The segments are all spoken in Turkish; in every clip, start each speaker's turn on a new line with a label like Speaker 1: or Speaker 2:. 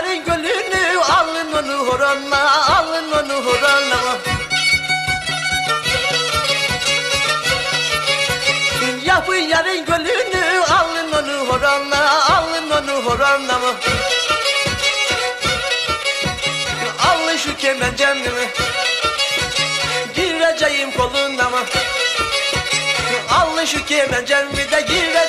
Speaker 1: yarın gölünü alın onu horonla alın onu horonla Yapın yarın gölünü alın onu horonla alın onu horonla Alın şu kemencemi Gireceğim kolunda mı Alın şu kemencemi de gireceğim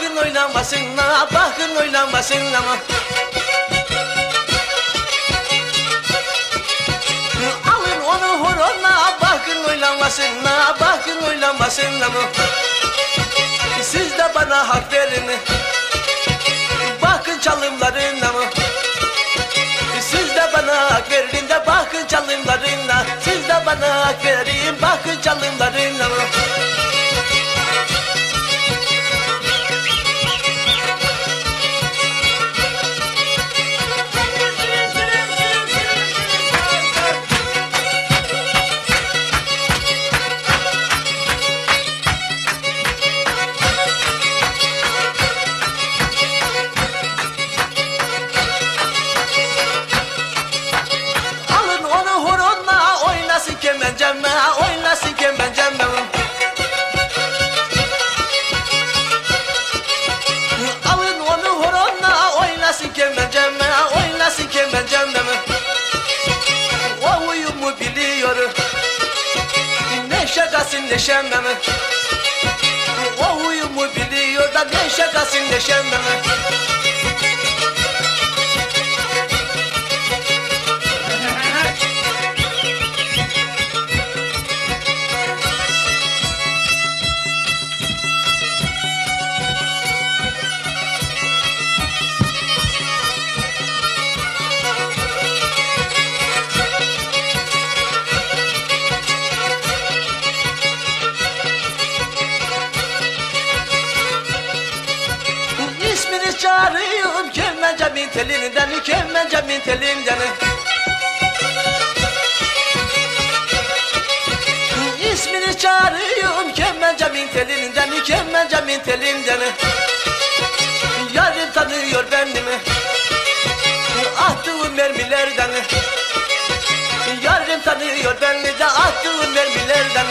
Speaker 1: bakın oynamasınla bakın oynamasınla ama Alın onu horonla bakın oynamasınla bakın oynamasınla mı Siz de bana hak verin. Bakın çalımlarına. Mı Siz de bana hak verin de bakın çalımlarına. Siz de bana hak verin bakın çalımlarına. mı neşemle O biliyor da ne şakasın neşemle Çağırıyorum kemencemin telinden kemencemin telinden İsmini çağırıyorum kemencemin telinden kemencemin telinden Yarın tanıyor bendimi Attığım mermilerden. Yarın tanıyor beni de attığım mermilerden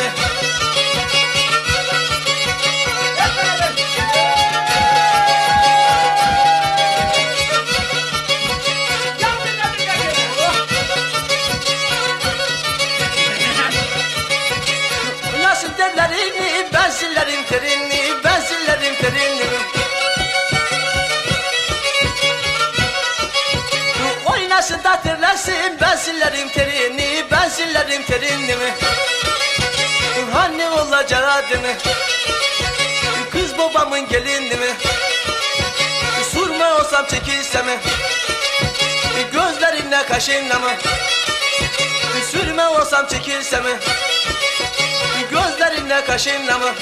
Speaker 1: Nasıl derlerini ben sillerim terini. Ben sillerim terini Oynasın da terlersin ben sillerim terini ben sillerim terini. Hani olacak adını Kız babamın gelini mi? Surma olsam çekilsem Gözlerinle kaşınla mı? Sürme olsam çekilsem Gözlerinle kaşınla mı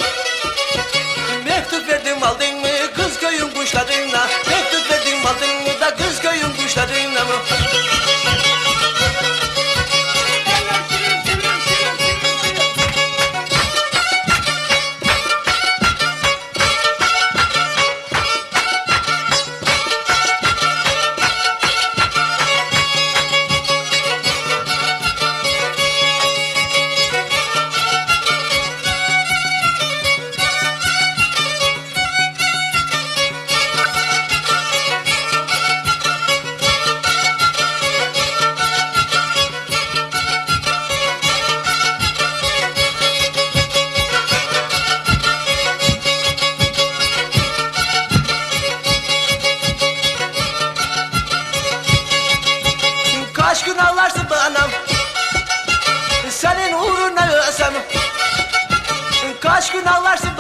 Speaker 1: Mektup verdim aldın mı? Kız köyün kuşlarına. Mektup verdim aldın mı? Da kız köyün kuşlarına mı Kaç gün ağlarsın be anam Senin uğruna ölsem Kaç gün ağlarsın